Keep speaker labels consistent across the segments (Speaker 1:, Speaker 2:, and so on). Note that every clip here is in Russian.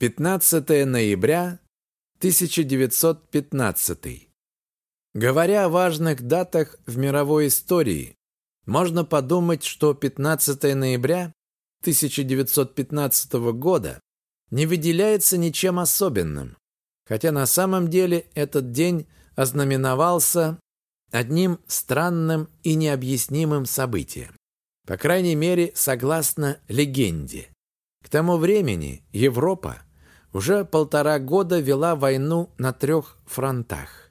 Speaker 1: 15 ноября 1915. Говоря о важных датах в мировой истории, можно подумать, что 15 ноября 1915 года не выделяется ничем особенным, хотя на самом деле этот день ознаменовался одним странным и необъяснимым событием. По крайней мере, согласно легенде. К тому времени Европа уже полтора года вела войну на трех фронтах.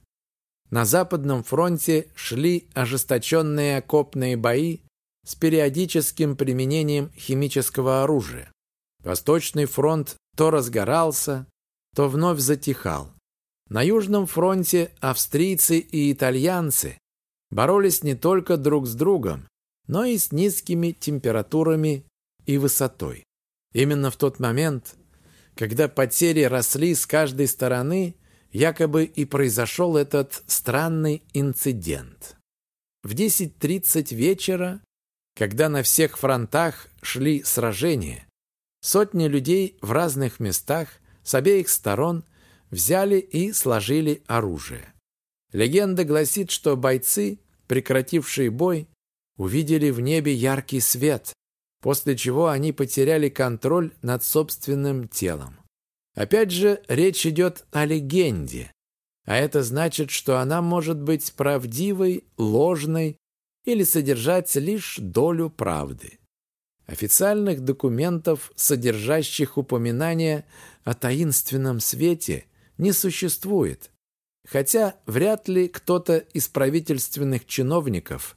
Speaker 1: На Западном фронте шли ожесточенные окопные бои с периодическим применением химического оружия. Восточный фронт то разгорался, то вновь затихал. На Южном фронте австрийцы и итальянцы боролись не только друг с другом, но и с низкими температурами и высотой. Именно в тот момент, когда потери росли с каждой стороны, якобы и произошел этот странный инцидент. В 10.30 вечера, когда на всех фронтах шли сражения, сотни людей в разных местах с обеих сторон взяли и сложили оружие. Легенда гласит, что бойцы, прекратившие бой, увидели в небе яркий свет, после чего они потеряли контроль над собственным телом. Опять же, речь идет о легенде, а это значит, что она может быть правдивой, ложной или содержать лишь долю правды. Официальных документов, содержащих упоминания о таинственном свете, не существует, хотя вряд ли кто-то из правительственных чиновников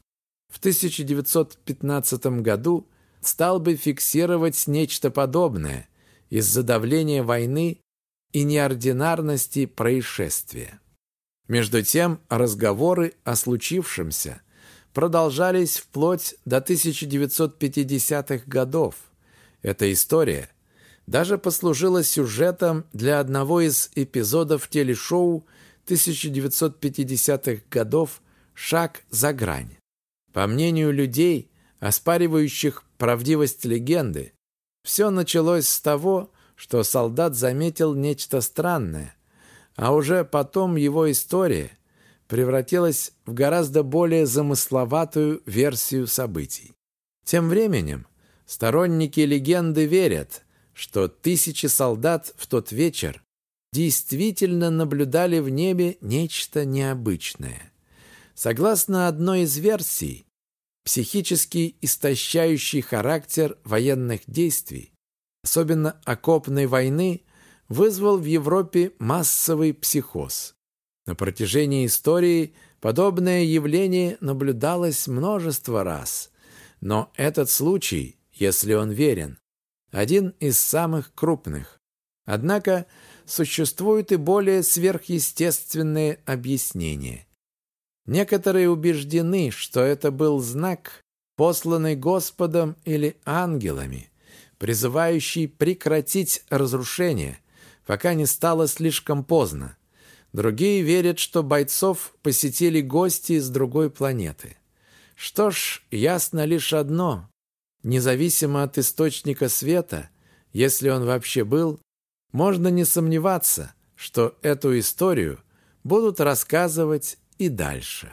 Speaker 1: в 1915 году стал бы фиксировать нечто подобное из-за давления войны и неординарности происшествия. Между тем, разговоры о случившемся продолжались вплоть до 1950-х годов. Эта история даже послужила сюжетом для одного из эпизодов телешоу 1950-х годов «Шаг за грань». По мнению людей, оспаривающих правдивость легенды, все началось с того, что солдат заметил нечто странное, а уже потом его история превратилась в гораздо более замысловатую версию событий. Тем временем сторонники легенды верят, что тысячи солдат в тот вечер действительно наблюдали в небе нечто необычное. Согласно одной из версий, психически истощающий характер военных действий, особенно окопной войны, вызвал в Европе массовый психоз. На протяжении истории подобное явление наблюдалось множество раз, но этот случай, если он верен, один из самых крупных. Однако существуют и более сверхъестественные объяснения – Некоторые убеждены, что это был знак, посланный Господом или ангелами, призывающий прекратить разрушение, пока не стало слишком поздно. Другие верят, что бойцов посетили гости с другой планеты. Что ж, ясно лишь одно. Независимо от источника света, если он вообще был, можно не сомневаться, что эту историю будут рассказывать и дальше.